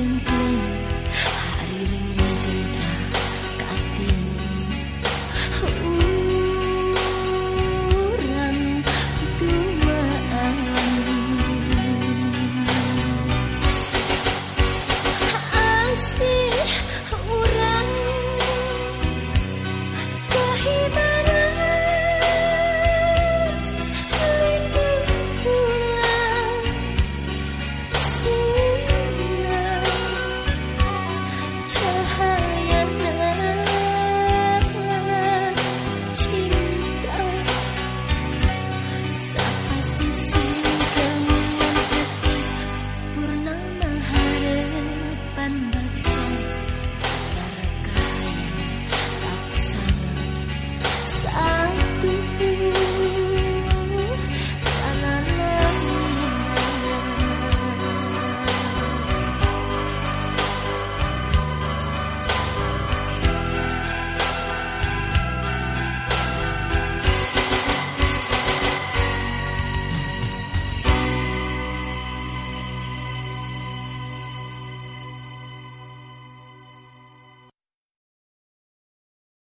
simple.